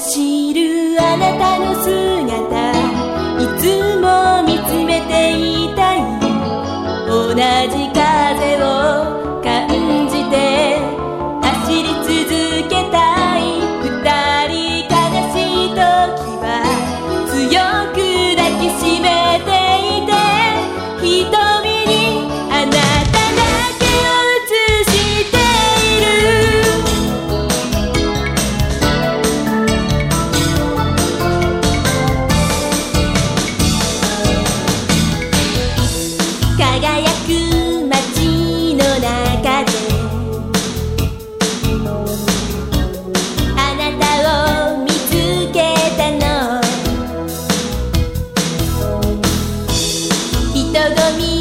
走るあなたのる街の中で」「あなたを見つけたの」「人混み